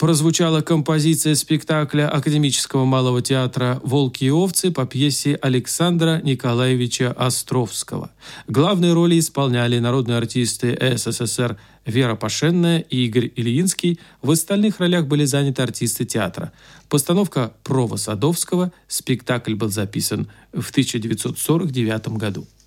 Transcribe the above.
прозвучала композиция спектакля Академического малого театра «Волки и овцы» по пьесе Александра Николаевича Островского. Главные роли исполняли народные артисты СССР Вера Пашенная и Игорь Ильинский. В остальных ролях были заняты артисты театра. Постановка Прова Садовского. Спектакль был записан в 1949 году.